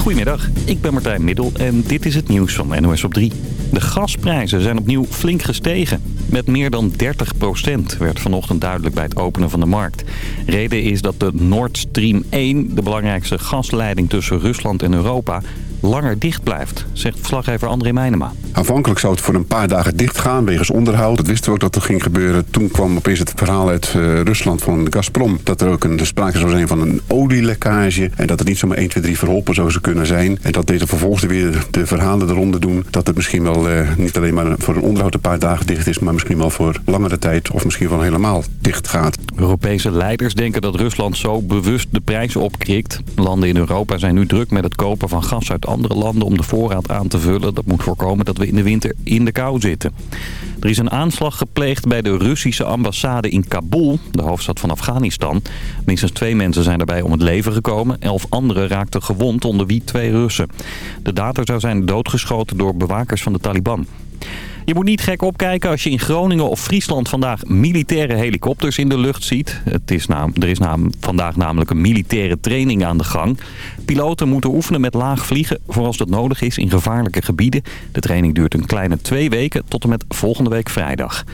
Goedemiddag, ik ben Martijn Middel en dit is het nieuws van NOS op 3. De gasprijzen zijn opnieuw flink gestegen. Met meer dan 30% werd vanochtend duidelijk bij het openen van de markt. Reden is dat de Nord Stream 1, de belangrijkste gasleiding tussen Rusland en Europa langer dicht blijft, zegt verslaggever André Meijnema. Aanvankelijk zou het voor een paar dagen dicht gaan wegens onderhoud. Dat wisten we ook dat er ging gebeuren. Toen kwam opeens het verhaal uit uh, Rusland van Gazprom... dat er ook een, de sprake zou zijn van een olielekkage... en dat het niet zomaar 1, 2, 3 verholpen zou ze kunnen zijn. En dat deze vervolgens weer de verhalen eronder doen... dat het misschien wel uh, niet alleen maar voor een onderhoud een paar dagen dicht is... maar misschien wel voor langere tijd of misschien wel helemaal dicht gaat. Europese leiders denken dat Rusland zo bewust de prijzen opkrikt. Landen in Europa zijn nu druk met het kopen van gas uit andere landen om de voorraad aan te vullen. Dat moet voorkomen dat we in de winter in de kou zitten. Er is een aanslag gepleegd bij de Russische ambassade in Kabul, de hoofdstad van Afghanistan. Minstens twee mensen zijn daarbij om het leven gekomen. Elf anderen raakten gewond, onder wie twee Russen. De dader zou zijn doodgeschoten door bewakers van de Taliban. Je moet niet gek opkijken als je in Groningen of Friesland vandaag militaire helikopters in de lucht ziet. Het is er is vandaag namelijk een militaire training aan de gang. Piloten moeten oefenen met laag vliegen voor als dat nodig is in gevaarlijke gebieden. De training duurt een kleine twee weken tot en met volgende week vrijdag.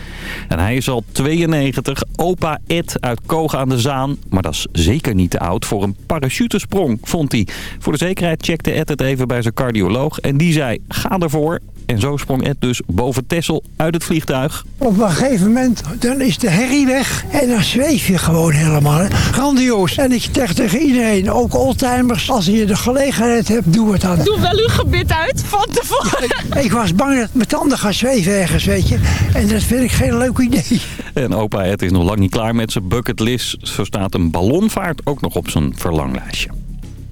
En hij is al 92, opa Ed uit Koog aan de Zaan. Maar dat is zeker niet te oud voor een parachutesprong, vond hij. Voor de zekerheid checkte Ed het even bij zijn cardioloog en die zei, ga ervoor. En zo sprong Ed dus boven Tessel uit het vliegtuig. Op een gegeven moment dan is de herrie weg en dan zweef je gewoon helemaal. Grandioos. En ik zeg tegen iedereen, ook oldtimers, als je de gelegenheid hebt, doe het dan. Doe wel uw gebit uit van tevoren. Ja, ik was bang dat mijn tanden gaan zweven ergens, weet je. En dat vind ik geen leuk idee. En opa Ed is nog lang niet klaar met zijn bucketlist. Zo staat een ballonvaart ook nog op zijn verlanglijstje.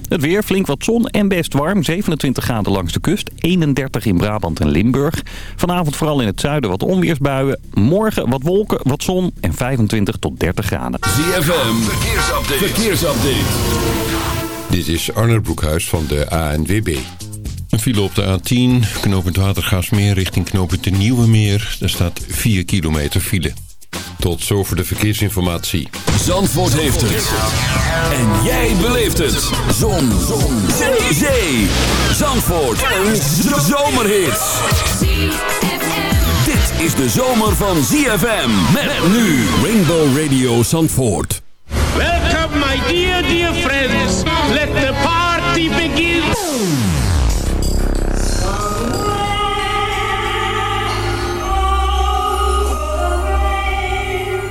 Het weer, flink wat zon en best warm. 27 graden langs de kust, 31 in Brabant en Limburg. Vanavond vooral in het zuiden wat onweersbuien. Morgen wat wolken, wat zon en 25 tot 30 graden. ZFM, verkeersupdate. verkeersupdate. Dit is Arnold Broekhuis van de ANWB. Een file op de A10, knooppunt Watergaasmeer richting knooppunt de Nieuwe Meer. Daar staat 4 kilometer file. Tot zover de verkeersinformatie. Zandvoort heeft het. En jij beleeft het. Zon. Zon. Zee. Zee. Zandvoort. Een zomerhit. Dit is de zomer van ZFM. Met nu Rainbow Radio Zandvoort. Welcome my dear, dear friends. Let the party begin.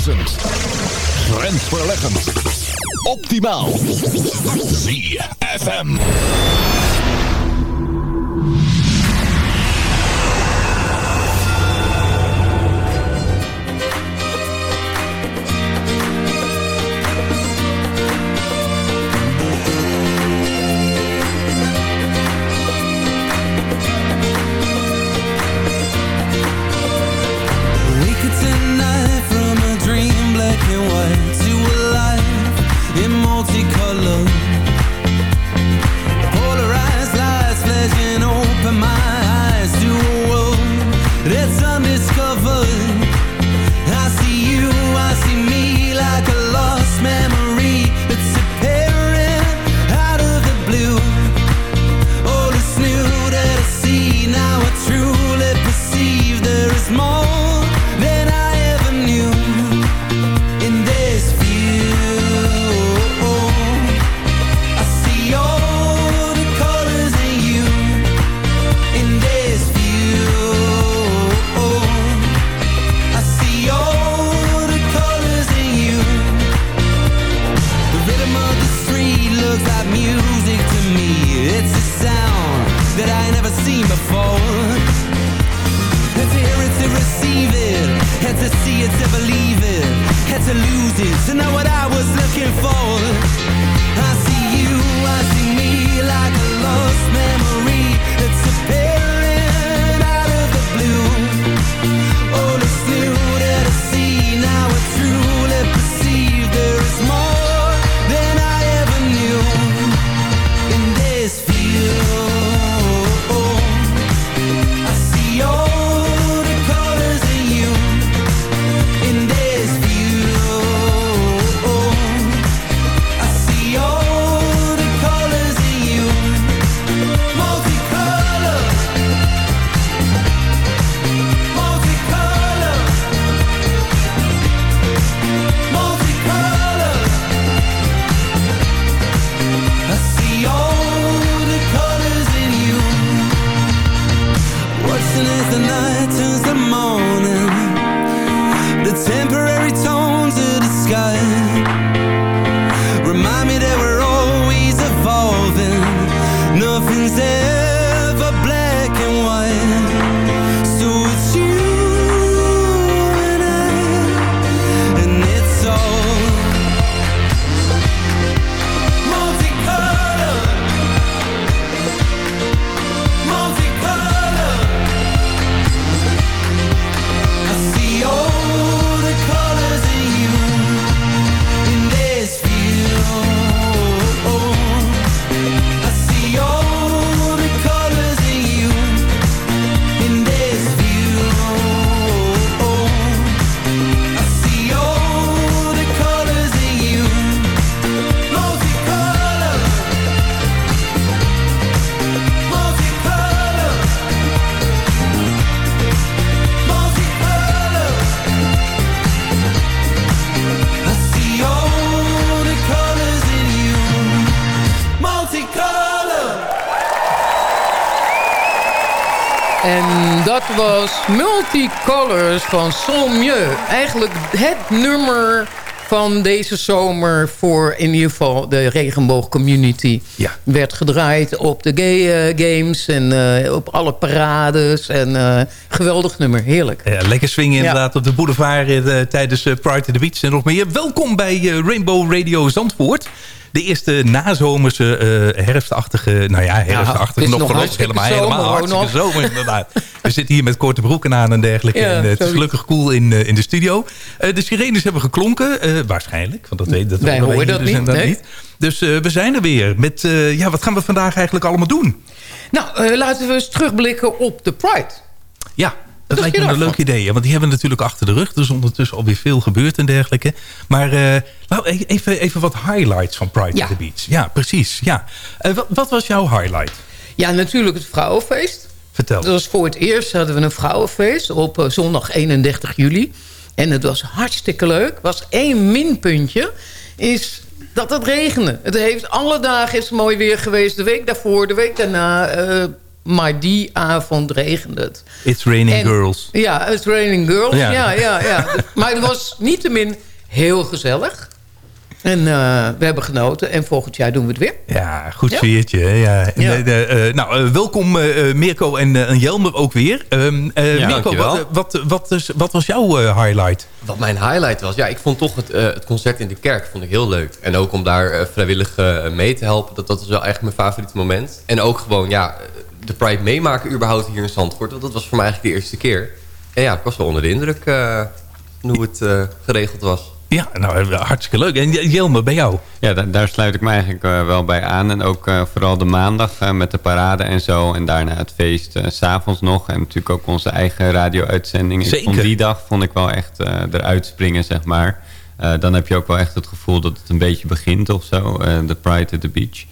Verfrissend. Grensverleggend. Optimaal. ZFM. Van Son Mieux. Eigenlijk het nummer van deze zomer voor in ieder geval de regenboogcommunity. Ja. Werd gedraaid op de gay eh, games en eh, op alle parades. En eh, geweldig nummer, heerlijk. Ja, lekker swingen inderdaad op de boulevard tijdens Pride to the Beach en nog meer. Welkom bij Rainbow Radio Zandvoort. De eerste nazomerse, eh, herfstachtige, nou ja, is nog nog voorlopig helemaal, helemaal hartstikke zomer inderdaad. We zitten hier met korte broeken aan en dergelijke. Ja, en, eh, het is gelukkig cool in, eh, in de studio. De sirenes hebben geklonken, waarschijnlijk. Want dat weet dat Wij horen dat dus niet, inderdaad nee. Dus we zijn er weer. Met, ja, wat gaan we vandaag eigenlijk allemaal doen? Nou, laten we eens terugblikken op de Pride. Ja, dat lijkt me een leuk idee. Want die hebben we natuurlijk achter de rug. Er is ondertussen alweer veel gebeurd en dergelijke. Maar eh, nou, e- even, even wat highlights van Pride Ja. at the Beach. Ja, precies. Ja. Eh, wat, wat was jouw highlight? Ja, natuurlijk het vrouwenfeest. Vertel. Dat was voor het eerst hadden we een vrouwenfeest op eh, zondag 31 juli. En het was hartstikke leuk. was één minpuntje. Is dat het regende. Het heeft alle dagen is het mooi weer geweest. De week daarvoor, de week daarna. Maar die avond regende het. It's Raining En- Girls. Ja, It's Raining Girls. Ja. Ja, ja, ja. maar het was niettemin heel gezellig. En eh, we hebben genoten. En volgend jaar doen we het weer. Ja, goed Ja. hè, Ja. En, Ja. eh, de, eh, nou, eh, welkom eh, eh, Mirko en, eh, en Jelmer ook weer. Ehm, eh, Ja, Mirko, wat, wat, wat, is, wat was jouw eh, highlight? Wat mijn highlight was, ja, ik vond toch het, eh, het concert in de kerk vond ik heel leuk. En ook om daar eh, vrijwillig eh, mee te helpen, dat, dat was wel echt mijn favoriete moment. En ook gewoon, ja, eh, de Pride meemaken überhaupt hier in Zandvoort. Want dat was voor mij eigenlijk de eerste keer. En ja, ik was wel onder de indruk eh, hoe het eh, geregeld was. Ja, nou, eh, hartstikke leuk. En Jelmer, bij jou? Ja, da- daar sluit ik me eigenlijk wel bij aan. En ook eh, vooral de maandag eh, met de parade en zo. En daarna het feest s s'avonds nog. En natuurlijk ook onze eigen radio-uitzending. Ik Zeker. vond die dag vond ik wel echt eh, eruit springen, zeg maar. Eh, dan heb je ook wel echt het gevoel dat het een beetje begint of zo. eh, De Pride at the Beach.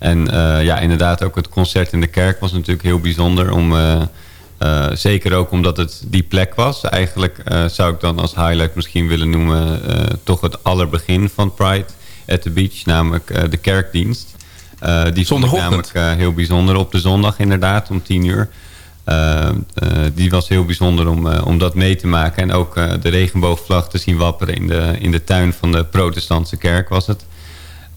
En eh, ja, inderdaad ook het concert in de kerk was natuurlijk heel bijzonder. Om, eh, eh, zeker ook omdat het die plek was. Eigenlijk zou ik dan als highlight misschien willen noemen... toch het allerbegin van Pride at the Beach. Namelijk de kerkdienst. Eh, die vond ik namelijk heel bijzonder op de zondag inderdaad, om tien uur. Die was heel bijzonder om, om dat mee te maken. En ook de regenboogvlag te zien wapperen in de, in de tuin van de protestantse kerk was het.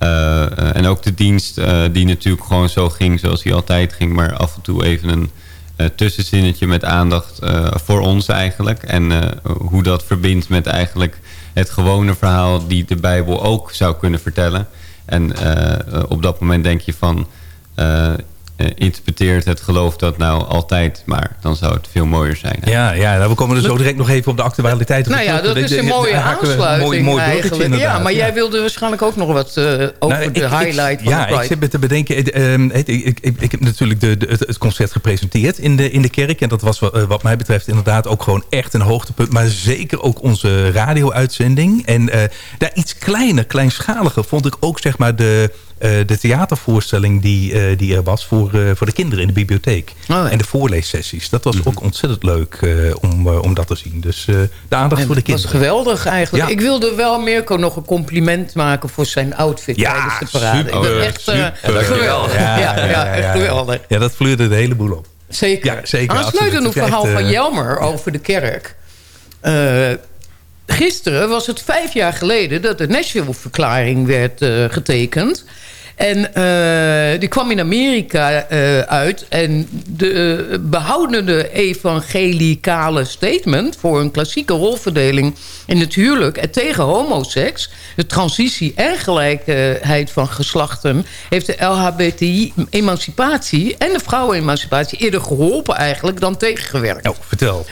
Eh, en ook de dienst eh, die natuurlijk gewoon zo ging zoals hij altijd ging. Maar af en toe even een eh, tussenzinnetje met aandacht voor ons eigenlijk. En hoe dat verbindt met eigenlijk het gewone verhaal die de Bijbel ook zou kunnen vertellen. En op dat moment denk je van... eh, interpreteert het geloof dat nou altijd, maar dan zou het veel mooier zijn. Ja, ja nou, we komen er zo direct nog even op de actualiteit. Nou ja, dat is een mooie aansluiting Mooi, mooi eigenlijk. inderdaad. Ja, maar jij wilde waarschijnlijk ook nog wat eh, over Nou, de ik- ik- highlight van ja, ik zit me te bedenken. eh, ehm, ik, ik, ik heb natuurlijk de, de- het, concert gepresenteerd in de, in de kerk. En dat was wat, eh, wat mij betreft inderdaad ook gewoon echt een hoogtepunt. Maar zeker ook onze radio-uitzending. En eh, daar iets kleiner, kleinschaliger vond ik ook zeg maar de, de theatervoorstelling die, eh, die er was voor, eh, voor de kinderen in de bibliotheek. ja. En de voorleessessies. Dat was ook ontzettend leuk eh, om, eh, om dat te zien. Dus eh, de aandacht En voor de dat was kinderen. geweldig eigenlijk. Ja. Ik wilde wel Mirko nog een compliment maken voor zijn outfit Ja, tijdens de parade. super, ik ben echt eh, super. geweldig. Ja, ja, echt geweldig. Ja, dat vleurde de hele boel op. Zeker. Ja, zeker, Aansluitend op het verhaal Echt, van eh, Jelmer over de kerk. Eh, gisteren was het vijf jaar geleden dat de Nashville-verklaring werd eh, getekend. En eh, die kwam in Amerika eh, uit. En de eh, behoudende evangelicale statement... voor een klassieke rolverdeling in het huwelijk... en tegen homoseks, de transitie en gelijkheid van geslachten... heeft de LHBTI-emancipatie en de vrouwenemancipatie... eerder geholpen eigenlijk dan tegengewerkt. Nou, vertel.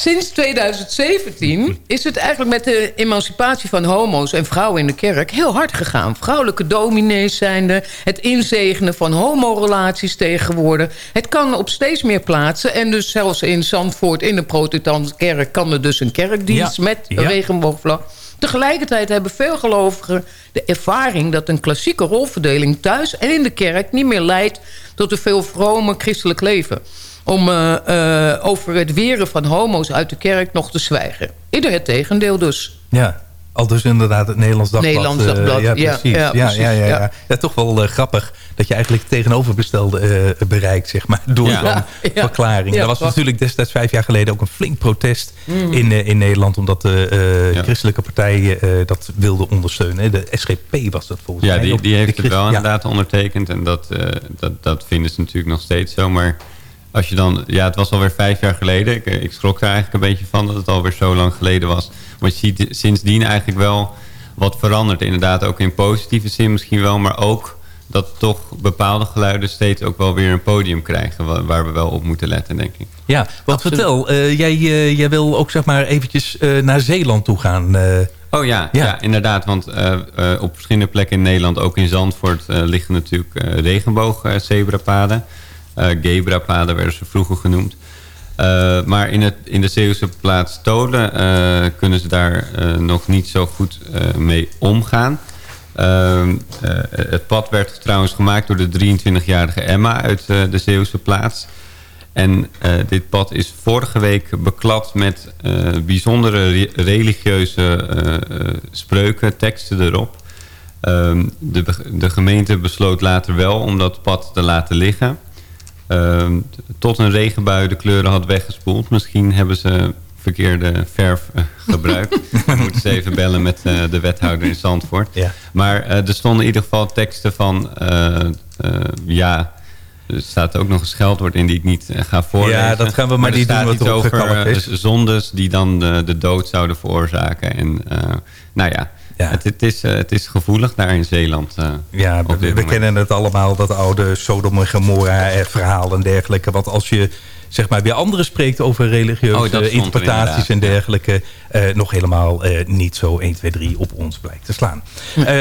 Sinds 2017 is het eigenlijk met de emancipatie van homo's en vrouwen in de kerk heel hard gegaan. Vrouwelijke dominees zijnde, het inzegenen van homorelaties tegenwoordig. Het kan op steeds meer plaatsen en dus zelfs in Zandvoort in de protestantse kerk kan er dus een kerkdienst Ja, met een ja. regenboogvlag. Tegelijkertijd hebben veel gelovigen de ervaring dat een klassieke rolverdeling thuis en in de kerk niet meer leidt tot een veel vrome christelijk leven om eh, eh, over het weren van homo's uit de kerk nog te zwijgen. Ieder het tegendeel dus. Ja. Al dus inderdaad het Nederlands Dagblad. Nederlands eh, Dagblad, ja, ja, precies. ja, Ja, precies, ja, ja, ja. ja. Ja, toch wel grappig dat je eigenlijk het tegenoverbestelde eh, bereikt, zeg maar, door Ja. zo'n Ja. verklaring. Ja, er was natuurlijk destijds vijf jaar geleden ook een flink protest Mm. in, eh, in Nederland, omdat de eh, christelijke partijen eh, dat wilden ondersteunen. De SGP was dat volgens Ja, mij. die, Ook die de heeft het wel ja. inderdaad ondertekend. En dat, eh, dat, dat vinden ze natuurlijk nog steeds zo. Maar als je dan... Ja, het was alweer vijf jaar geleden. Ik, eh, ik schrok er eigenlijk een beetje van dat het alweer zo lang geleden was. Maar je ziet sindsdien eigenlijk wel wat veranderd. Inderdaad ook in positieve zin misschien wel. Maar ook dat toch bepaalde geluiden steeds ook wel weer een podium krijgen. wa- Waar we wel op moeten letten, denk ik. Ja, want vertel, eh, jij, eh, jij wil ook zeg maar eventjes naar Zeeland toe gaan. Oh ja, ja. inderdaad. Want op verschillende plekken in Nederland, ook in Zandvoort, liggen natuurlijk regenboog-zebrapaden. Uh, Gebrapaden werden ze vroeger genoemd. Uh, maar in, het, in de Zeeuwse plaats Tolen uh, kunnen ze daar nog niet zo goed mee omgaan. het pad werd trouwens gemaakt door de 23-jarige Emma uit de Zeeuwse plaats. En dit pad is vorige week beklad met bijzondere re religieuze spreuken, teksten erop. Um, de, de gemeente besloot later wel om dat pad te laten liggen. Uh, tot een regenbui de kleuren had weggespoeld. Misschien hebben ze verkeerde verf uh, gebruikt. We moeten ze even bellen met uh, de wethouder in Zandvoort. Ja. Maar uh, er stonden in ieder geval teksten van... ja, er staat ook nog een scheldwoord in die ik niet ga voorlezen. Ja, dat gaan we maar, maar niet doen wat over over is. zondes die dan de, de dood zouden veroorzaken. En nou ja... Ja. Het, het, is, uh, het is gevoelig daar in Zeeland. Uh, ja, we, we kennen het allemaal, dat oude Sodom en Gomorra eh, verhaal en dergelijke. Want als je zeg maar weer anderen spreekt over religieuze oh, interpretaties en dergelijke... Uh, nog helemaal niet zo 1, 2, 3 op ons blijkt te slaan.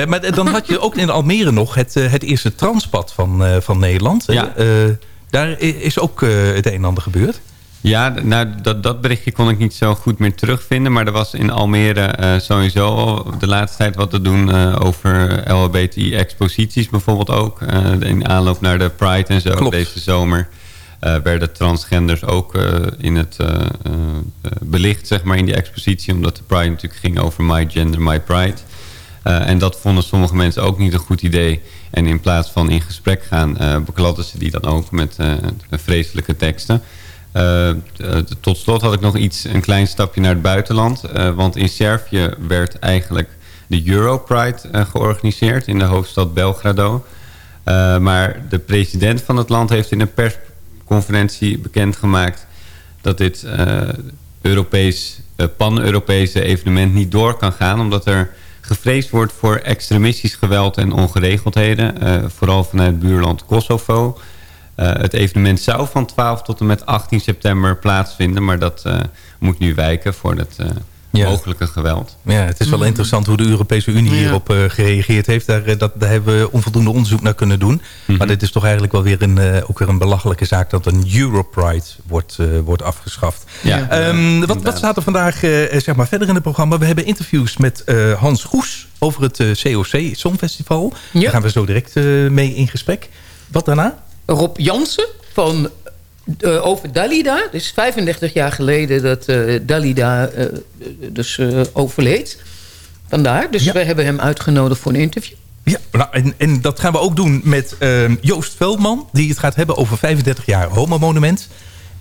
maar dan had je ook in Almere nog het, het eerste transpad van, van Nederland. Ja. daar is ook het een en ander gebeurd. Ja, nou, dat, dat berichtje kon ik niet zo goed meer terugvinden. Maar er was in Almere uh, sowieso de laatste tijd wat te doen uh, over LHBTI-exposities bijvoorbeeld ook. Uh, in aanloop naar de Pride en zo Klopt. deze zomer. werden transgenders ook in het belicht, zeg maar, in die expositie. Omdat de Pride natuurlijk ging over My Gender, My Pride. en dat vonden sommige mensen ook niet een goed idee. En in plaats van in gesprek gaan, bekladden ze die dan ook met vreselijke teksten. Uh, tot slot had ik nog iets, een klein stapje naar het buitenland. Uh, want in Servië werd eigenlijk de Europride georganiseerd in de hoofdstad Belgrado. maar de president van het land heeft in een persconferentie bekendgemaakt... dat dit Europees, pan-Europese evenement niet door kan gaan... omdat er gevreesd wordt voor extremistisch geweld en ongeregeldheden. vooral vanuit buurland Kosovo... Uh, het evenement zou van 12 tot en met 18 september plaatsvinden. Maar dat uh, moet nu wijken voor het uh, ja. mogelijke geweld. Ja, het is wel Mm. interessant hoe de Europese Unie Ja. hierop gereageerd heeft. Daar, dat, daar hebben we onvoldoende onderzoek naar kunnen doen. Mhm. Maar dit is toch eigenlijk wel weer een, ook weer een belachelijke zaak... dat een Europride wordt, wordt afgeschaft. Ja, um, wat, wat staat er vandaag zeg maar verder in het programma? We hebben interviews met Hans Goes over het COC Songfestival. Ja. Daar gaan we zo direct mee in gesprek. Wat daarna? Rob Jansen van uh, over Dalida. Het is 35 jaar geleden dat uh, Dalida uh, dus overleed. Vandaar. Dus Ja. we hebben hem uitgenodigd voor een interview. Ja, nou, en, en dat gaan we ook doen met ehm, Joost Veldman... die het gaat hebben over 35 jaar Homo-monument.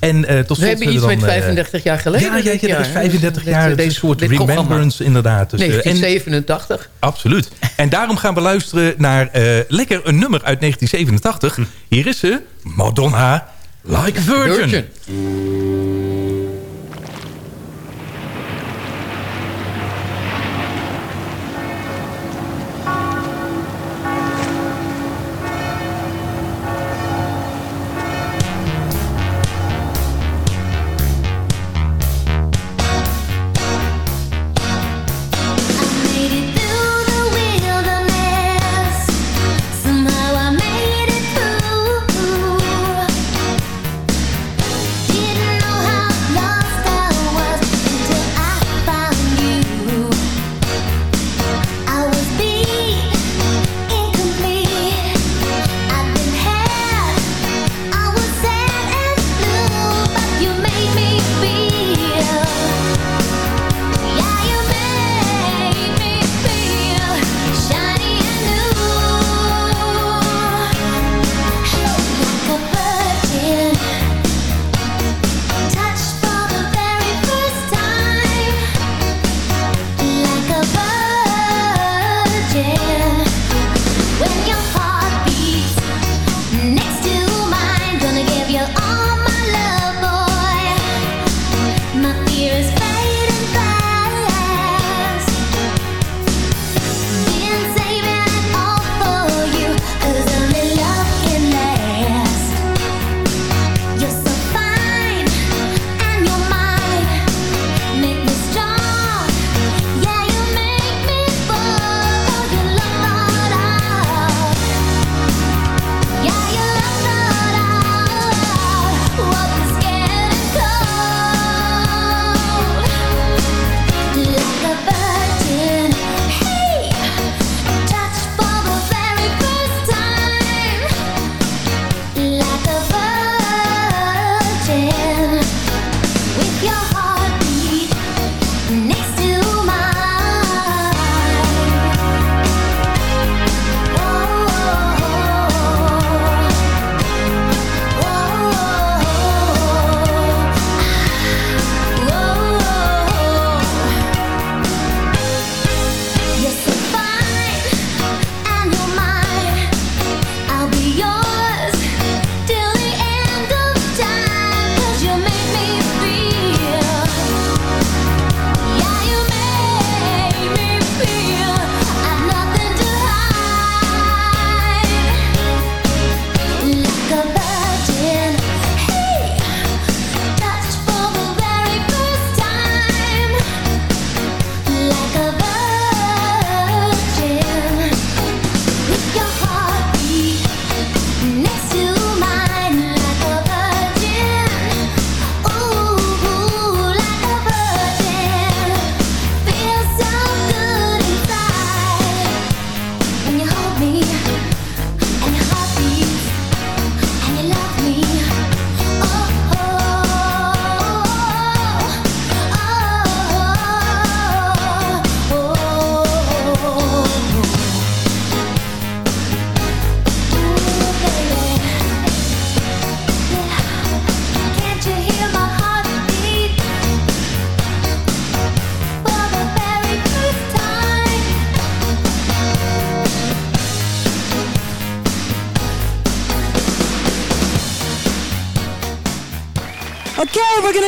En eh, tot We hebben iets dan, met eh, 35 jaar geleden. Ja, ja, ja, dat is hè? 35 Dit- jaar. Het is deze- een soort remembrance inderdaad. Dus, eh, en, 1987. absoluut. En daarom gaan we luisteren naar eh, lekker een nummer uit 1987. Hier is ze, Madonna, Like a Virgin. Virgin.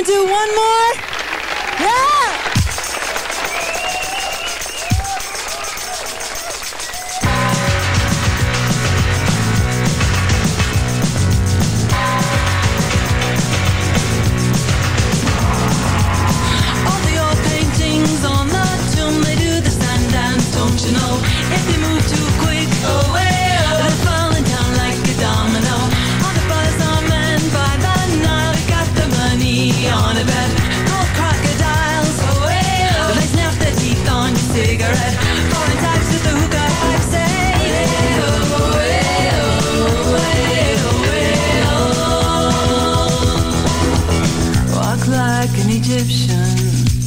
Do one like an Egyptian.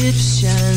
Egyptian.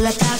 like I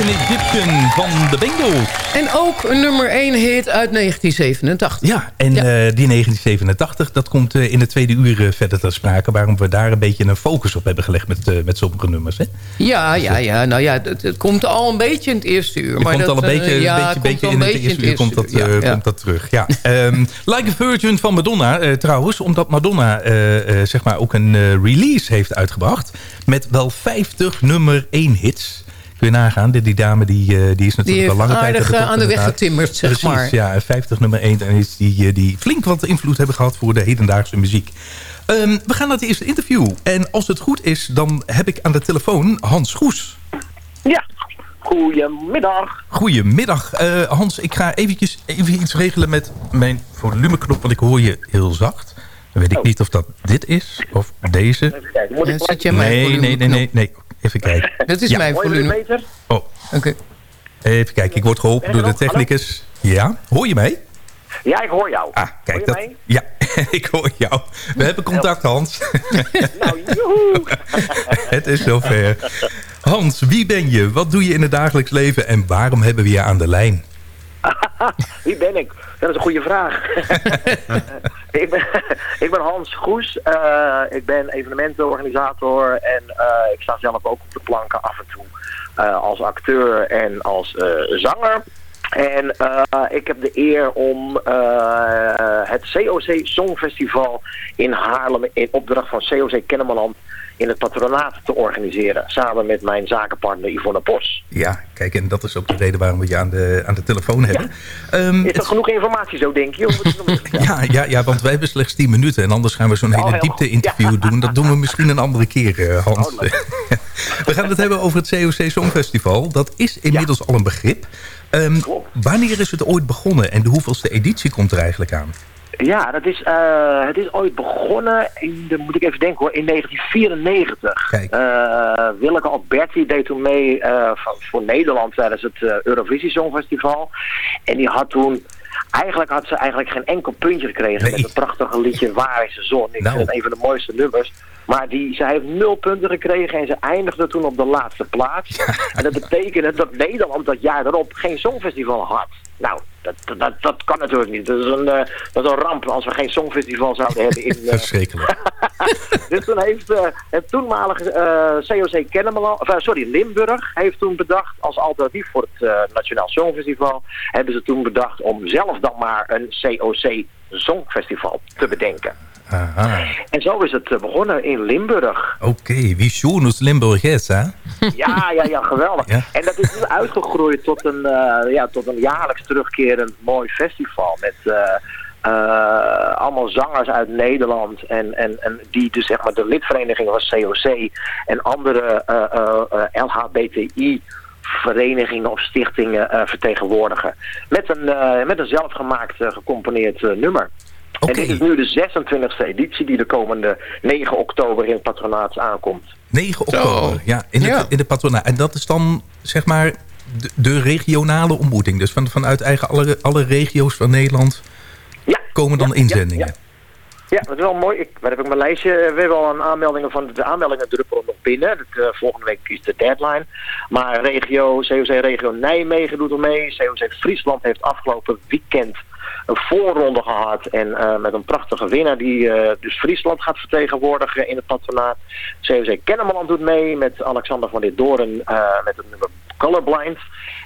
An Egyptian van de Bengals. En ook een nummer 1 hit uit 1987. Ja, en eh, die 1987, dat komt eh, in de tweede uur eh, verder ter sprake. Waarom we daar een beetje een focus op hebben gelegd met, met sommige nummers. Hè? Ja, ja, ja. Nou ja, het, het komt al een beetje in het eerste uur. Het maar komt dat, al een beetje, ja, een beetje, beetje in het eerste uur komt dat, uur, ja, ja. komt dat terug. Ja. Ehm, like a Virgin van Madonna trouwens. Omdat Madonna zeg maar ook een release heeft uitgebracht. Met wel 50 nummer 1 hits. Kun je nagaan. Die, die dame die, eh, die is natuurlijk Die al lange tijd... aardig, aan de de weg getimmerd, zeg Precies, maar. ja. 50 nummer 1 en is die, eh, die flink wat invloed hebben gehad voor de hedendaagse muziek. Ehm, we gaan naar het eerste interview. En als het goed is, dan heb ik aan de telefoon Hans Goes. Ja, goedemiddag. Goedemiddag. Eh, Hans, ik ga eventjes even iets regelen met mijn volumeknop, want ik hoor je heel zacht. Dan weet ik Oh. niet of dat dit is of deze. Even kijken, moet ik Ja, zet jij mijn Nee, nee, nee, nee, nee. Even kijken. Dat is Ja. mijn Hoor volume. Oh, Oké. even kijken. Ik word geholpen door de technicus. Ja, hoor je mij? Ja, ik hoor jou. Ah, hoor kijk je dat. mij? Ja, ik hoor jou. We hebben contact, Hans. Nou, joehoe. Het is zover. Hans, wie ben je? Wat doe je in het dagelijks leven? En waarom hebben we je aan de lijn? Wie ben ik? Dat is een goede vraag. ik, ben, ik ben Hans Goes. Eh, ik ben evenementenorganisator en eh, ik sta zelf ook op de planken af en toe eh, als acteur en als zanger. En ik heb de eer om het COC Songfestival in Haarlem in opdracht van COC Kennemerland in het patronaat te organiseren. Samen met mijn zakenpartner Yvonne Bos. Ja, kijk, en dat is ook de reden waarom we je aan de, aan de telefoon hebben. Ehm, Is dat genoeg informatie zo, denk je? Ja, ja, ja, want wij hebben slechts 10 minuten. En anders gaan we zo'n Oh, hele diepte-interview doen. Dat doen we misschien een andere keer, eh, Hans. Oh, we gaan het hebben over het COC Songfestival. Dat is inmiddels al een begrip. Ehm, wanneer is het ooit begonnen en de hoeveelste editie komt er eigenlijk aan? Ja, dat is, eh, het is ooit begonnen, in de, moet ik even denken hoor, in 1994. Eh, Willeke Alberti deed toen mee eh, van, voor Nederland tijdens het Eurovisie Songfestival. En die had toen, eigenlijk had ze eigenlijk geen enkel puntje gekregen met het prachtige liedje Waar is de zon. Ik Nou. vind het een van de mooiste nummers. Maar die, zij heeft nul punten gekregen en ze eindigde toen op de laatste plaats. En dat betekende dat Nederland dat jaar erop geen songfestival had. Nou, dat, dat, dat, kan natuurlijk niet. Dat is, een, eh, dat is een ramp als we geen songfestival zouden hebben in, eh, Verschrikkelijk. dus toen heeft eh, het toenmalige COC Kennemerland, of, sorry, Limburg heeft toen bedacht als alternatief voor het Nationaal Songfestival, hebben ze toen bedacht om zelf dan maar een COC Songfestival te bedenken. Aha. En zo is het eh, begonnen in Limburg. Oké, wie schoon ons Limburgers, hè? Ja, ja, ja, geweldig. Ja. En dat is nu uitgegroeid tot een, eh, ja, tot een jaarlijks terugkerend mooi festival. Met eh, allemaal zangers uit Nederland. En, en, en die dus zeg maar de lidvereniging van COC en andere LHBTI verenigingen of stichtingen eh, vertegenwoordigen. Met een, eh, met een zelfgemaakt eh, gecomponeerd eh, nummer. En dit is nu de 26e editie die de komende 9 oktober in het patronaat aankomt. 9 oktober, ja, in de, in de patronaat. En dat is dan, zeg maar, de, de regionale ontmoeting. Dus van, vanuit eigen alle, alle regio's van Nederland komen dan inzendingen. Ja, dat is wel mooi. Ik, waar heb ik mijn lijstje? We hebben al een aanmeldingen van de aanmeldingen druppelen nog binnen. Dat, eh, volgende week is de deadline. Maar regio, COC Regio Nijmegen doet er mee. COC Friesland heeft afgelopen weekend een voorronde gehad. En eh, met een prachtige winnaar die eh, dus Friesland gaat vertegenwoordigen in het patronaat. COC Kennemerland doet mee met Alexander van dit Doorn eh, met het nummer Colorblind.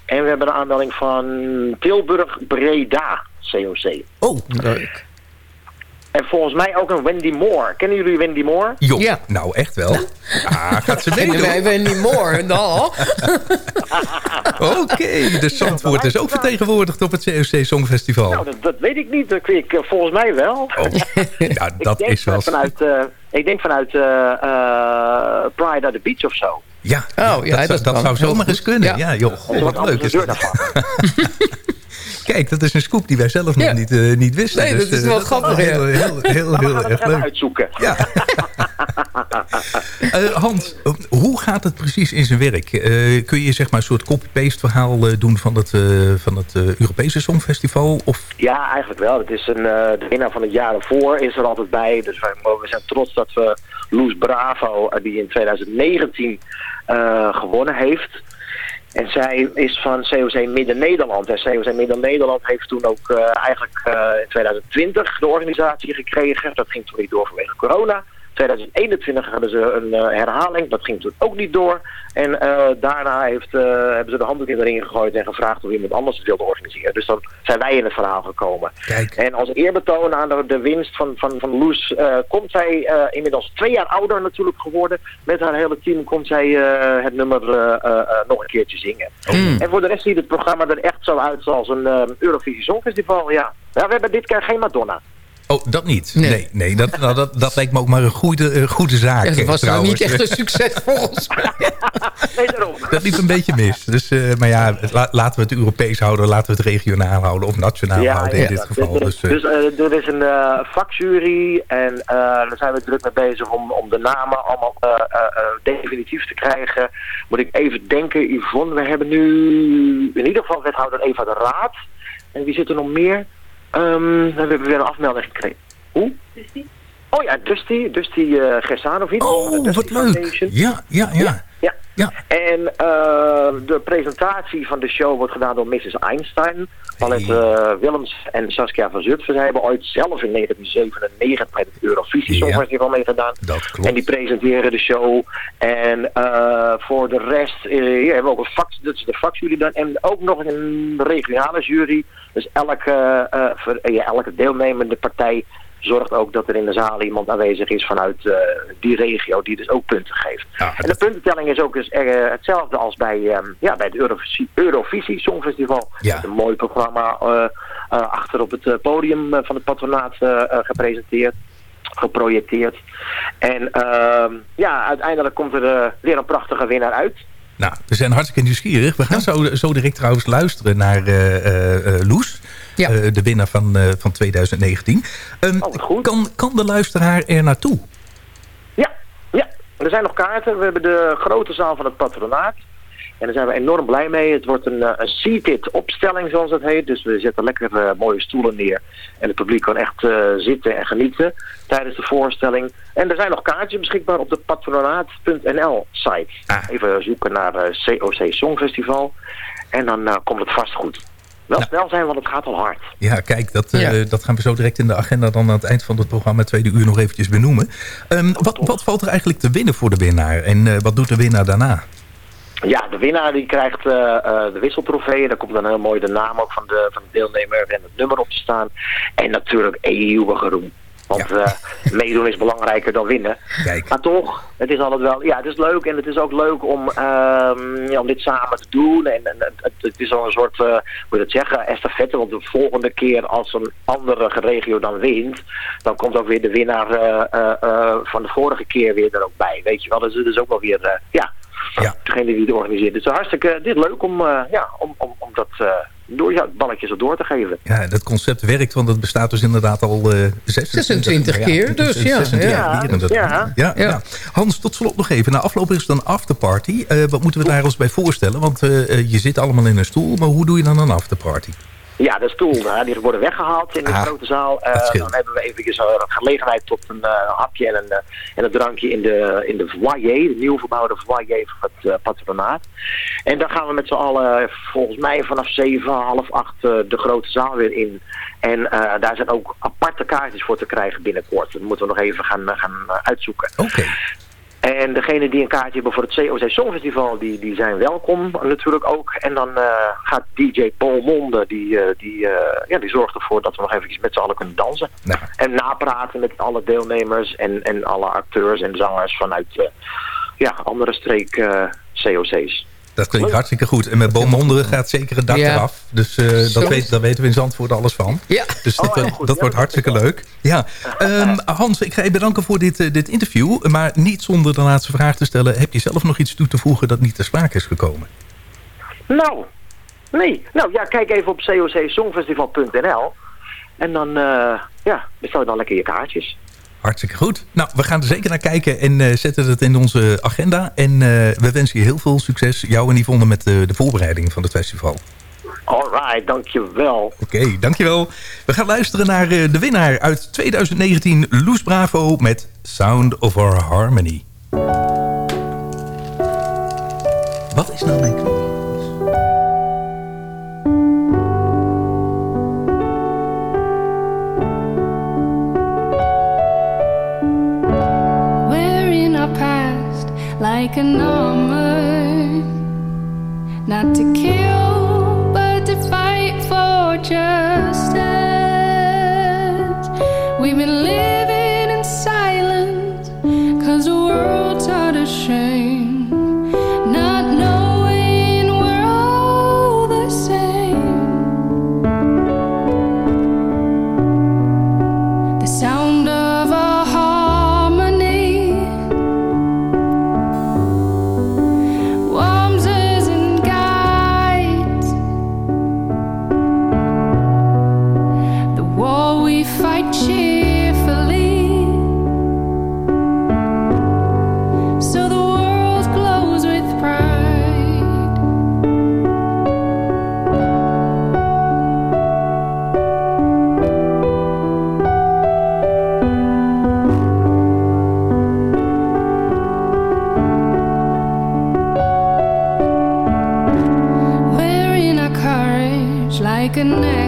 En we hebben een aanmelding van Tilburg Breda COC. Oh, leuk. En volgens mij ook een Wendy Moore. Kennen jullie Wendy Moore? Jo, nou echt wel. Ja, gaat ze En meedoen? wij hebben niet more, nou. Oké, de Zandvoort is ook vertegenwoordigd op het COC Songfestival. Nou, dat, dat weet ik niet. Dat ik eh, volgens mij wel. ja, dat ik denk is wel... vanuit, eh, Ik denk vanuit eh, eh, Pride at the Beach of zo. Ja, Oh, ja, dat, dat zou- dat kan. zou zomaar eens kunnen. Ja. Ja, joh, Dat wat leuk is dat. Kijk, dat is een scoop die wij zelf nog niet, eh, niet wisten. Nee, dat is eh, wel grappig, Heel, heel, heel, heel, erg leuk. uitzoeken. Ja. Eh, Hans, hoe gaat het precies in zijn werk? Eh, kun je zeg maar een soort copy-paste verhaal eh, doen van het, eh, van het eh, Europese Songfestival? Of Ja, eigenlijk wel. Het is een, eh, de winnaar van het jaar ervoor is er altijd bij. Dus wij, mogen- we zijn trots dat we Loes Bravo, die in 2019 eh, gewonnen heeft. En zij is van COC Midden-Nederland. En COC Midden-Nederland heeft toen ook eh, eigenlijk eh, in 2020 de organisatie gekregen. Dat ging toen niet door vanwege corona. 2021 hadden ze een eh, herhaling. Dat ging toen ook niet door. En eh, daarna heeft, eh, hebben ze de handdoek in de ring gegooid en gevraagd of iemand anders het wilde organiseren. Dus dan zijn wij in het verhaal gekomen. En als eerbetoon aan de, de winst van, van, van Loes komt zij inmiddels twee jaar ouder natuurlijk geworden. Met haar hele team komt zij het nummer nog een keertje zingen. En voor de rest ziet het programma er echt zo uit zoals een Eurovisie Songfestival. Ja. ja, we hebben dit keer geen Madonna. Oh, dat niet. Nee, nee, dat, nou, dat, dat lijkt me ook maar een goede, eh, goede zaak. Ja, dat eh, was nou niet echt een succes volgens mij. Nee, daarom. Dat liep een beetje mis. Dus, eh, maar ja, la- laten we het Europees houden, laten we het regionaal houden of nationaal houden in dit geval. Dus, Dus, dus er is een eh, vakjury en eh, daar zijn we druk mee bezig om, om de namen allemaal eh, eh, eh, definitief te krijgen. Moet ik even denken, Yvonne, we hebben nu in ieder geval wethouder Eva de Raad. En wie zit er nog meer? Ehm, we hebben weer een afmelding gekregen. Hoe? Oh ja, Dusty, Dusty uh, Gersanovic. Oh, wat leuk. Ja, ja, ja. Ja. Ja. En eh, de presentatie van de show wordt gedaan door Mrs. Einstein. Paulette eh, Willems en Saskia van Zutphen. Zij hebben ooit zelf in 1997 met het Eurovisie Songfestival meegedaan. Dat klopt. En die presenteren de show. En eh, voor de rest eh, hebben we ook een vak, dat is de vakjury dan. En ook nog een regionale jury. Dus elke, eh, ja, elke deelnemende partij zorgt ook dat er in de zaal iemand aanwezig is vanuit eh, die regio die dus ook punten geeft. en de puntentelling is ook dus eh, hetzelfde als bij, ehm, ja, bij het Eurovisie, Eurovisie Songfestival. Ja. Een mooi programma eh, achter op het podium van het patronaat gepresenteerd geprojecteerd. En ehm, ja, uiteindelijk komt er weer een prachtige winnaar uit. Nou, we zijn hartstikke nieuwsgierig. We gaan zo, zo direct trouwens luisteren naar eh, eh, eh, Loes. eh, de winnaar van, van 2019. Ehm, kan, kan de luisteraar er naartoe? Ja, ja, er zijn nog kaarten. We hebben de grote zaal van het patronaat. En daar zijn we enorm blij mee. Het wordt een, eh, een seated opstelling zoals het heet. Dus we zetten lekker eh, mooie stoelen neer. En het publiek kan echt eh, zitten en genieten tijdens de voorstelling. En er zijn nog kaartjes beschikbaar op de patronaat.nl site. Even zoeken naar eh, COC Songfestival. En dan komt het vast goed. Wel snel zijn, want het gaat al hard. Ja, kijk, dat, eh, dat gaan we zo direct in de agenda dan aan het eind van het programma tweede uur nog eventjes benoemen. Ehm, wat, wat valt er eigenlijk te winnen voor de winnaar? En eh, wat doet de winnaar daarna? Ja, de winnaar die krijgt eh, eh, de wisseltrofee. Daar komt dan heel mooi de naam ook van de, van de deelnemer en het nummer op te staan. En natuurlijk eeuwige roem. Want eh, meedoen is belangrijker dan winnen. Maar toch, het is altijd wel, ja, het is leuk en het is ook leuk om, ehm, ja, om dit samen te doen. En, en het, het is al een soort, hoe moet je dat zeggen, estafette. Want de volgende keer als een andere regio dan wint, dan komt ook weer de winnaar van de vorige keer weer er ook bij. Weet je wel, dus het is ook wel weer, eh, ja, degene die het organiseert. Dus het is hartstikke, dit is leuk om, eh, ja, om, om, om dat eh, door, ja, het balletje zo door te geven. Ja, dat concept werkt, want het bestaat dus inderdaad al eh 26, 26 keer, dus ja. 26 Ja, keer ja. Ja, ja. Hans, tot slot nog even. Na afloop is het een afterparty. Eh, wat moeten we daar ons bij voorstellen? Want eh, eh, je zit allemaal in een stoel, maar hoe doe je dan een afterparty? Ja, de stoel, die worden weggehaald in de Ah, grote zaal. Eh, dan hebben we eventjes een gelegenheid tot een eh, hapje en een, eh, en een drankje in de, in de foyer, de nieuw verbouwde foyer van het patronaat. En dan gaan we met z'n allen volgens mij vanaf 7, half 8 eh, de grote zaal weer in. En daar zijn ook aparte kaartjes voor te krijgen binnenkort. Dat moeten we nog even gaan, gaan uitzoeken. Oké. En degenen die een kaartje hebben voor het COC Songfestival, die, die zijn welkom natuurlijk ook. En dan eh, gaat DJ Paul Monde, die, eh, die, eh, ja, die zorgt ervoor dat we nog eventjes met z'n allen kunnen dansen. En napraten met alle deelnemers en, en alle acteurs en zangers vanuit ja, andere streek COC's. Dat klinkt hartstikke goed. En met Boomonderen gaat zeker het dak Ja. eraf. Dus eh, dat, weet, daar weten we in Zandvoort alles van. Ja. Dus Oh, dat, goed. dat Ja, wordt dat hartstikke leuk. Ja. Ehm, Hans, ik ga je bedanken voor dit, eh, dit interview. Maar niet zonder de laatste vraag te stellen. Heb je zelf nog iets toe te voegen dat niet ter sprake is gekomen? Nou, nee. Nou ja, kijk even op cocsongfestival.nl. En dan, eh, ja, bestel je dan lekker je kaartjes. Hartstikke goed. Nou, we gaan er zeker naar kijken en eh, zetten het in onze agenda. En eh, we wensen je heel veel succes, jou en Yvonne, met de, de voorbereiding van het festival. Alright, dankjewel. Oké, dankjewel. We gaan luisteren naar eh, de winnaar uit 2019, Loes Bravo, met Sound of Our Harmony. Wat is nou mijn like an armor, not to kill, but to fight for justice. connect.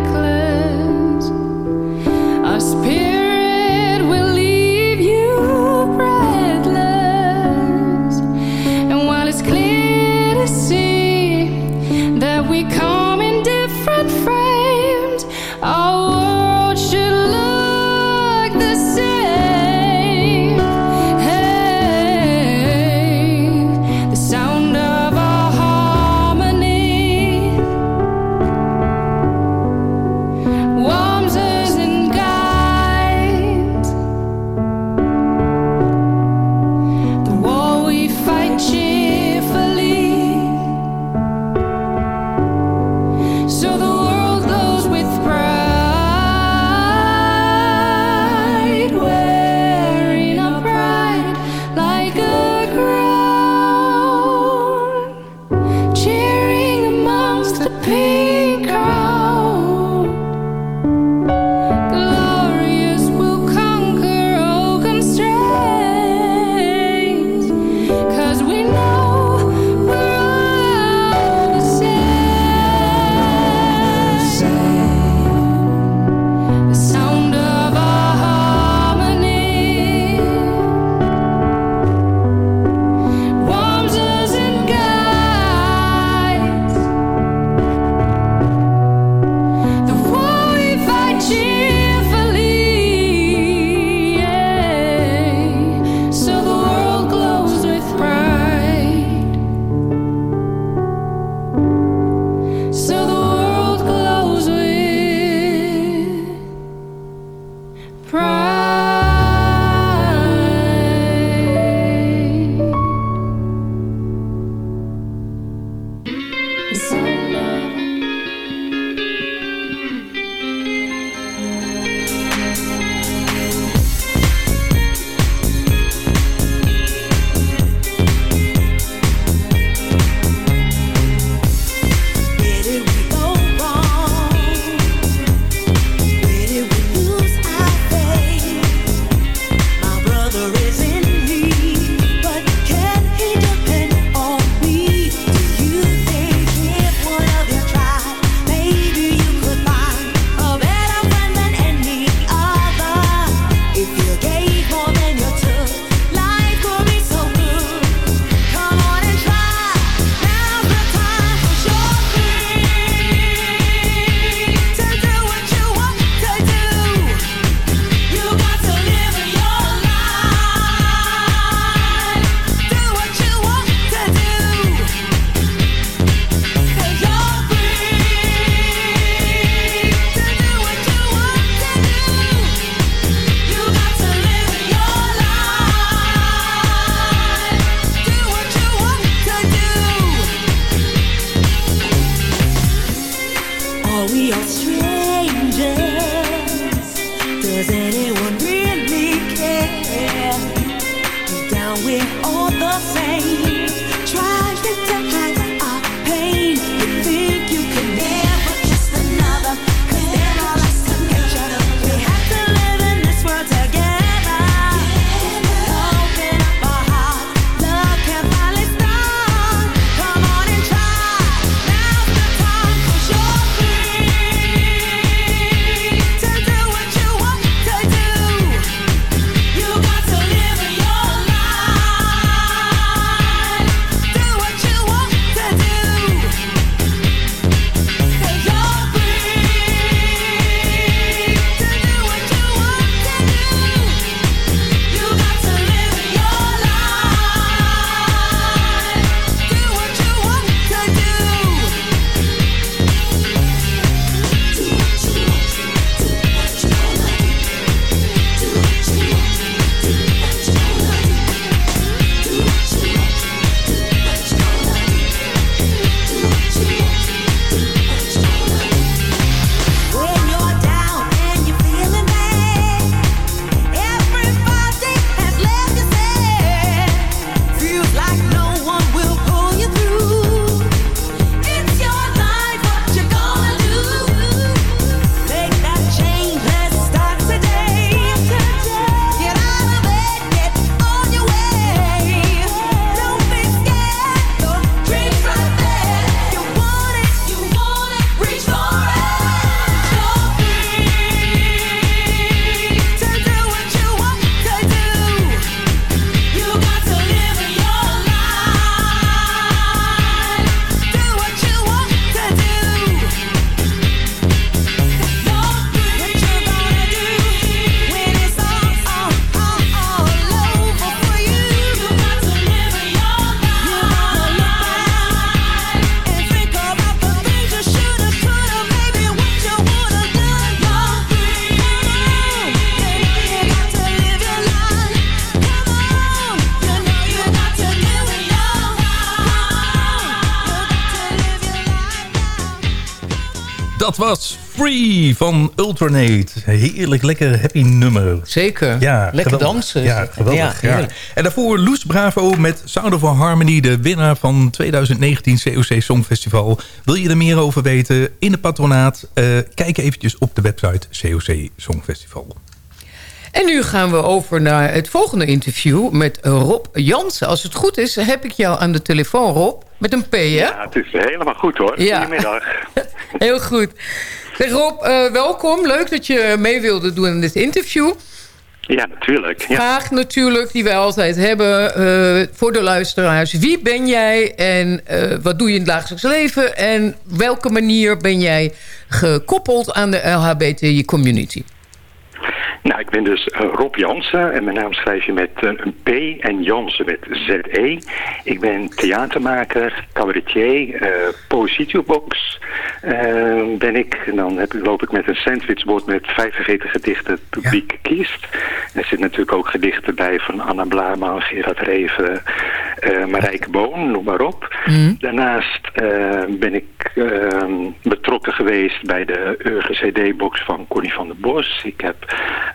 Van Ultranate. Heerlijk, lekker happy nummer. Zeker. Ja, lekker dansen. Ja, geweldig. Ja. En daarvoor Loes Bravo met Sound of Harmony... de winnaar van 2019 COC Songfestival. Wil je er meer over weten? In de patronaat. Eh, kijk eventjes op de website COC Songfestival. En nu gaan we over naar het volgende interview met Rob Jansen. Als het goed is, heb ik jou aan de telefoon, Rob. Met een P, hè? Ja, het is helemaal goed, hoor. Goedemiddag. Heel goed. Zeg Rob, eh, welkom. Leuk dat je mee wilde doen in dit interview. Ja, natuurlijk. Ja. Vraag natuurlijk die wij altijd hebben eh, voor de luisteraars. Wie ben jij en eh, wat doe je in het dagelijks leven? En welke manier ben jij gekoppeld aan de LHBT community? Nou, ik ben dus eh, Rob Jansen en mijn naam schrijf je met eh, een P en Jansen met Z-E. Ik ben theatermaker, cabaretier, uh, positiebox ben ik. dan heb, loop ik met een sandwichbord met 45 gedichten publiek kiest. Er zitten natuurlijk ook gedichten bij van Anna Blama, Gerard Reven, Marijke Boon, noem maar op. Daarnaast eh, ben ik eh, betrokken geweest bij de Urge CD-box van Connie van der Bos. Ik heb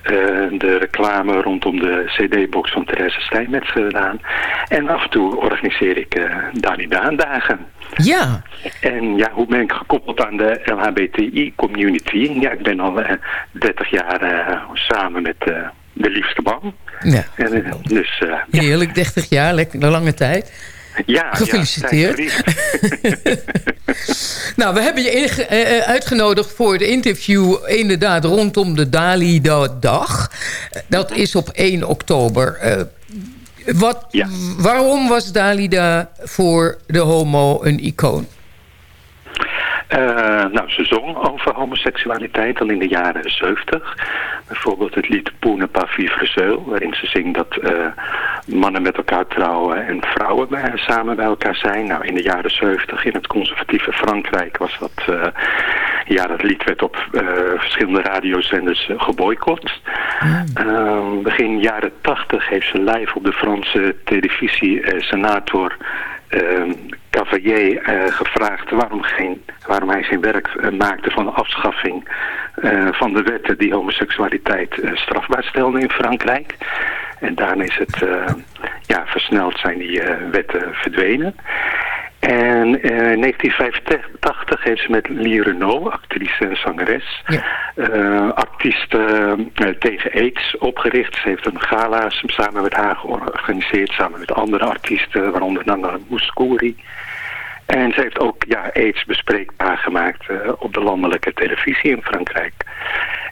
eh, de reclame rondom de CD-box van Therese Stijnmetz gedaan. En af en toe organiseer ik eh Dani Daan-dagen. Ja. En ja, hoe ben ik gekoppeld aan de LHBTI-community? Ja, ik ben al eh, 30 jaar eh, samen met eh, de liefste man. Ja. En, dus eh, Heerlijk, 30 jaar, lekker, een lange tijd. ja, Gefeliciteerd. Ja, Nou, we hebben je eh, eh, uitgenodigd voor de interview... inderdaad rondom de Dalida-dag. Dat is op 1 oktober. Wat, Waarom was Dalida voor de homo een icoon? Eh, nou, ze zong over homoseksualiteit al in de jaren 70. Bijvoorbeeld het lied Poene pas vivre seul, waarin ze zingt dat eh, mannen met elkaar trouwen en vrouwen bij- samen bij elkaar zijn. Nou, in de jaren 70 in het conservatieve Frankrijk was dat... eh, ja, dat lied werd op verschillende radiozenders geboycott. Ehm, begin jaren 80 heeft ze live op de Franse televisie senator Cavalier eh, gevraagd waarom, waarom hij geen werk eh, maakte van de afschaffing eh, van de wetten die homoseksualiteit strafbaar stelden in Frankrijk. En daarna is het ja, versneld zijn die wetten verdwenen. En eh, in 1985 heeft ze met Lee Renault, actrice en zangeres, eh, artiesten eh, tegen aids opgericht. Ze heeft een gala samen met haar georganiseerd, samen met andere artiesten, waaronder Nana Mouskouri. En ze heeft ook ja, aids bespreekbaar gemaakt op de landelijke televisie in Frankrijk.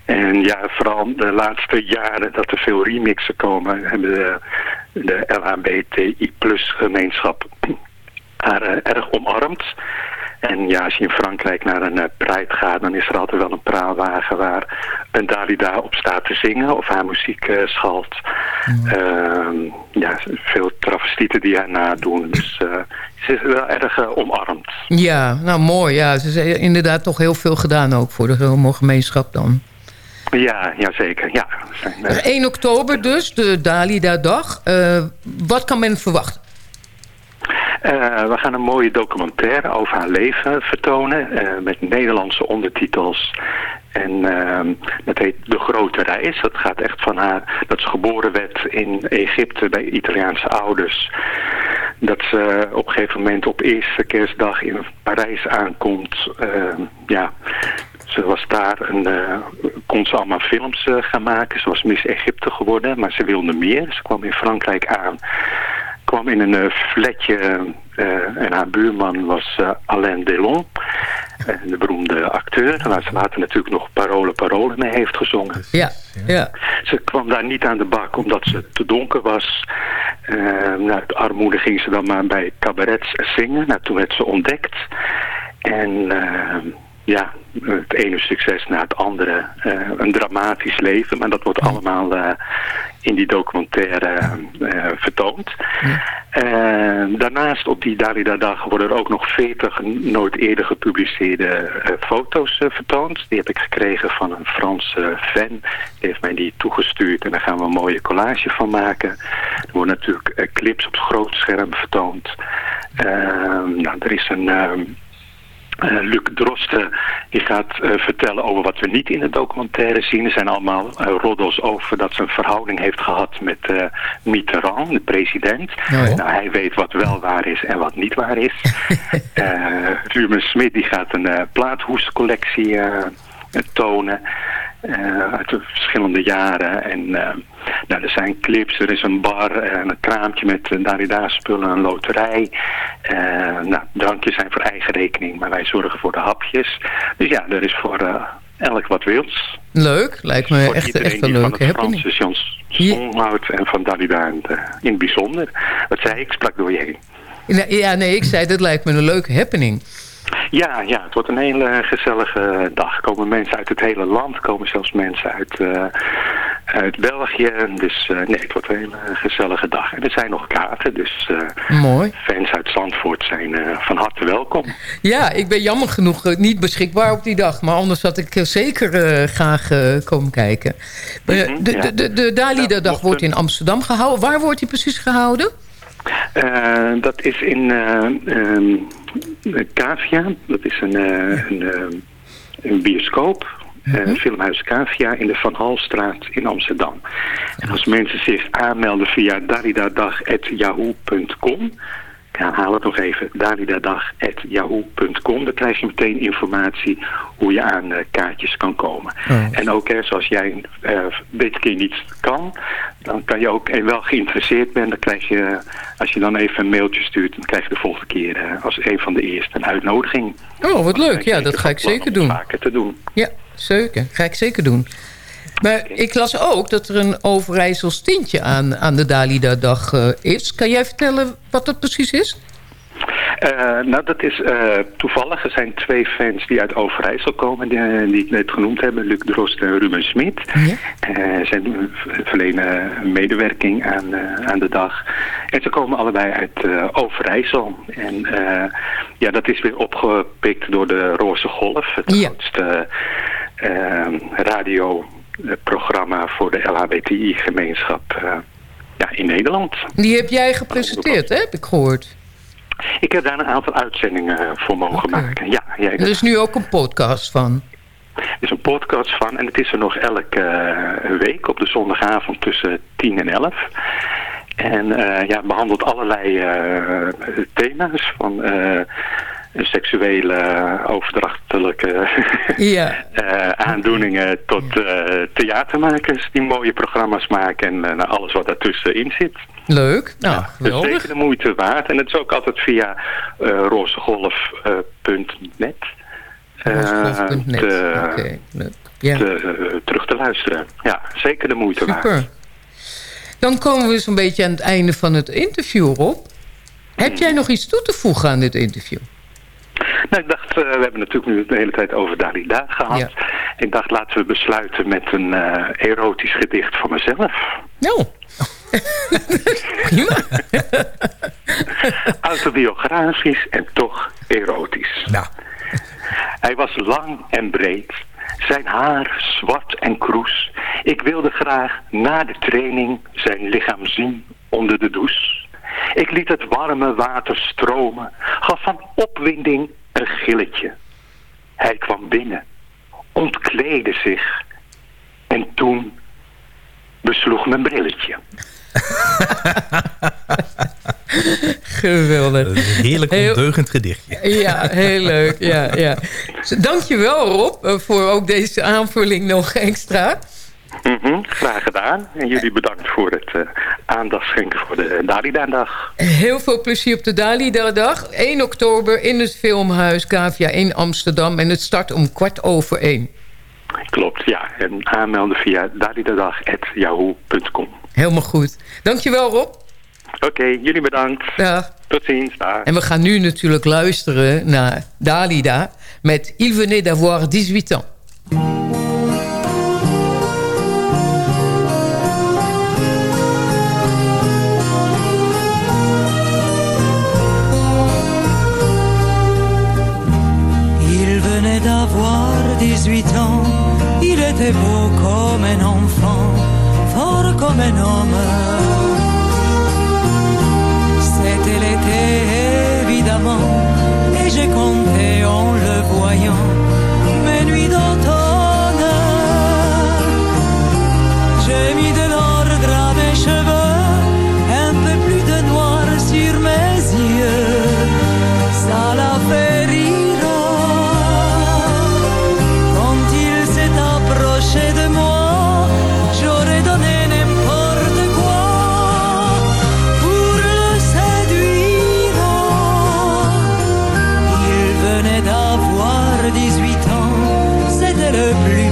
En ja, vooral de laatste jaren dat er veel remixen komen, hebben de, de LHBTI plus gemeenschap erg omarmd. En ja, als je in Frankrijk naar een uh, Pride gaat, dan is er altijd wel een praalwagen waar een Dalida op staat te zingen of haar muziek uh, schalt. Ehm, ja, veel travestieten die haar nadoen. Dus uh, ze is wel erg omarmd. Ja, nou mooi. Ja. Ze heeft inderdaad toch heel veel gedaan ook voor de homogemeenschap dan. Ja, ja zeker. Ja. Zijn, 1 oktober dus, de Dalida-dag. wat kan men verwachten? Uh, we gaan een mooie documentaire over haar leven vertonen. Uh, met Nederlandse ondertitels. En uh, dat heet De Grote Reis. Dat gaat echt van haar... Dat ze geboren werd in Egypte bij Italiaanse ouders. Dat ze op een gegeven moment op eerste kerstdag in Parijs aankomt. ja, ze was daar en uh, kon ze allemaal films gaan maken. Ze was Miss Egypte geworden, maar ze wilde meer. Ze kwam in Frankrijk aan kwam in een flatje uh, en haar buurman was uh, Alain Delon, de beroemde acteur, waar ze later natuurlijk nog Parole Parole mee heeft gezongen. Ja, ja. Ze kwam daar niet aan de bak omdat ze te donker was. nou, uit armoede ging ze dan maar bij cabarets zingen. Nou, toen werd ze ontdekt. En ja, het ene succes na het andere. Uh, een dramatisch leven, maar dat wordt allemaal uh, in die documentaire uh, vertoond. daarnaast op die Dalida-dag worden er ook nog 40 nooit eerder gepubliceerde foto's vertoond. Die heb ik gekregen van een Franse fan. Die heeft mij die toegestuurd en daar gaan we een mooie collage van maken. Er worden natuurlijk clips op het groot scherm vertoond. nou, er is een... Uh, Luc Drosten die gaat uh, vertellen over wat we niet in de documentaire zien. Er zijn allemaal uh, roddels over dat ze een verhouding heeft gehad met Mitterrand, de president. Nou, hij weet wat wel waar is en wat niet waar is. Ruben Smit die gaat een plaathoescollectie tonen. Uh, uit de verschillende jaren. En uh, nou, er zijn clips, er is een bar, en een kraampje met uh, Darida spullen, een loterij. nou, drankjes zijn voor eigen rekening, maar wij zorgen voor de hapjes. Dus ja, er is voor elk wat wils. Leuk, lijkt me voor echt, echt een leuke happening. Franse Jans Songhout en van Darida in, in het bijzonder. Wat zei ik? Ik sprak door je heen. Ja, nee, ik zei dat lijkt me een leuke happening. Ja, ja, het wordt een hele gezellige dag. Er komen mensen uit het hele land, er komen zelfs mensen uit, eh, uit België. Dus eh, nee, het wordt een hele gezellige dag. En er zijn nog kaarten, dus eh, Mooi. fans uit Zandvoort zijn van harte welkom. Ja, ik ben jammer genoeg niet beschikbaar op die dag. Maar anders had ik zeker graag komen kijken. Eh, de, de, de, de Dalida-dag wordt in Amsterdam gehouden. Waar wordt die precies gehouden? Eh, dat is in ehm, Cavia. Dat is een, eh, een, een bioscoop. eh, Filmhuis Cavia in de Van Halstraat in Amsterdam. En als mensen zich aanmelden via dalidadag.yahoo.com... Ik herhaal het nog even, dalidadag.yahoo.com. Dan krijg je meteen informatie hoe je aan eh, kaartjes kan komen. En ook hè, zoals jij eh, dit keer niet kan, dan kan je ook, en wel geïnteresseerd bent, dan krijg je, als je dan even een mailtje stuurt, dan krijg je de volgende keer eh, als een van de eerste een uitnodiging. Oh, wat leuk. Ja, dat ga ik zeker doen. Vaker te doen. Ja, zeker. Ga ik zeker doen. Maar ik las ook dat er een Overijssels tintje aan, aan de Dalida-dag eh, is. Kan jij vertellen wat dat precies is? Eh, nou, dat is eh, toevallig. Er zijn twee fans die uit Overijssel komen, die, die ik net genoemd heb. Luc Drost en Ruben Smit. Eh, zij doen- verlenen medewerking aan, aan de dag. En ze komen allebei uit Overijssel. En ja, dat is weer opgepikt door de Roze Golf. Het grootste eh, radioprogramma voor de LHBTI-gemeenschap eh, ja, in Nederland. Die heb jij gepresenteerd, hè, heb ik gehoord. Ik heb daar een aantal uitzendingen eh, voor mogen maken. Ja, ja, Er is nu ook een podcast van. Er is een podcast van en het is er nog elke eh, week op de zondagavond tussen 10 en 11. En eh, ja, behandelt allerlei eh, thema's van eh, seksuele overdrachtelijke Ja. eh, aandoeningen tot eh, theatermakers die mooie programma's maken en eh, nou, alles wat daartussenin zit. Leuk. Nou, Dus geweldig. zeker de moeite waard. En het is ook altijd via eh rozegolf.net te. Ja. eh, terug te luisteren. Ja, zeker de moeite waard. Super. Dan komen we zo'n beetje aan het einde van het interview, Rob. Heb jij nog iets toe te voegen aan dit interview? Nou, ik dacht, eh, we hebben natuurlijk nu de hele tijd over Dalida gehad. Ik dacht, laten we besluiten met een eh, erotisch gedicht van mezelf. Nou. Prima. Autobiografisch en toch erotisch. Nou. Hij was lang en breed. Zijn haar zwart en kroes. Ik wilde graag na de training zijn lichaam zien onder de douche. Ik liet het warme water stromen. Gaf van opwinding een gilletje. Hij kwam binnen. Ontkleedde zich. En toen besloeg mijn brilletje. Geweldig. Een heerlijk Heel- ondeugend gedichtje. Ja, heel leuk. Ja, ja. Dankjewel Rob voor ook deze aanvulling nog extra. Mhm, graag gedaan. En jullie bedankt voor het eh, aandacht schenken voor de Dalida-dag. Heel veel plezier op de Dalida-dag. 1 oktober in het Filmhuis Cavia in Amsterdam. En het start om kwart over één. Klopt, ja. En aanmelden via dalidadag.yahoo.com. Helemaal goed. Dankjewel Rob. Oké, jullie bedankt. Dag. Tot ziens. Dag. En we gaan nu natuurlijk luisteren naar Dalida met Il venait d'avoir 18 ans. 18 ans, il était beau comme un enfant, fort comme un homme. C'était l'été évidemment, et j'ai compté en le voyant bleu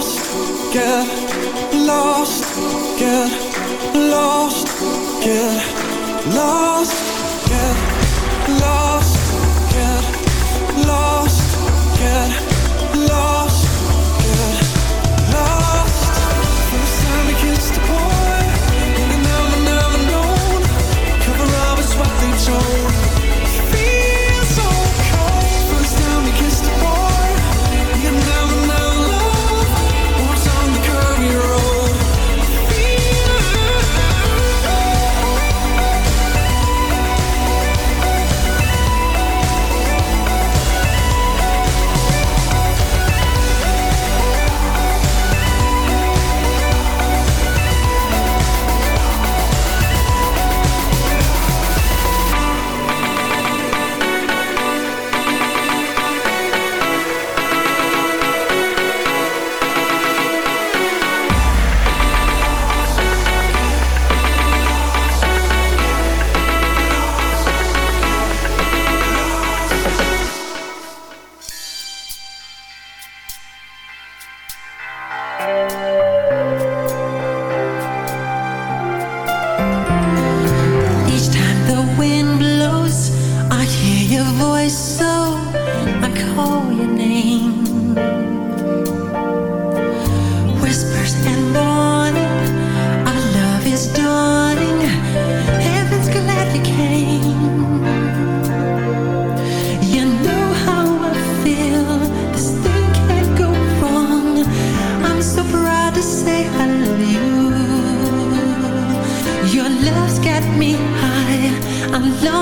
lost, get lost, get lost, get lost, get lost, get lost, get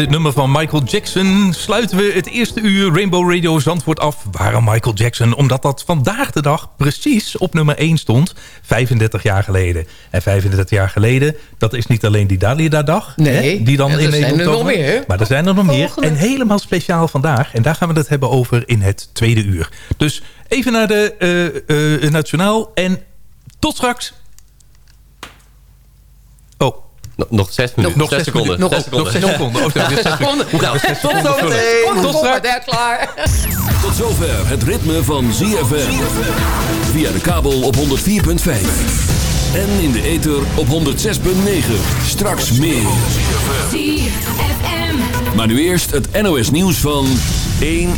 Dit nummer van Michael Jackson sluiten we het eerste uur Rainbow Radio Zandvoort af. Waarom Michael Jackson? Omdat dat vandaag de dag precies op nummer 1 stond. 35 jaar geleden. En 35 jaar geleden, dat is niet alleen die Dalida-dag. Nee, die dan ja, er in zijn er nog meer, hè? Maar er zijn er nog meer. En helemaal speciaal vandaag. En daar gaan we het hebben over in het tweede uur. Dus even naar de eh, eh, Nationaal. En tot straks. Oh. Nog zes minuten. Nog zes zes seconden. Zes Nog- nog zes seconden. Oh, zes seconden. Nou, Zes tot seconden. zometeen. Tot straks. Ja, klaar. Tot zover het ritme van ZFM. Via de kabel op 104.5. En in de ether op 106.9. Straks meer. Maar nu eerst het NOS nieuws van 1 uur.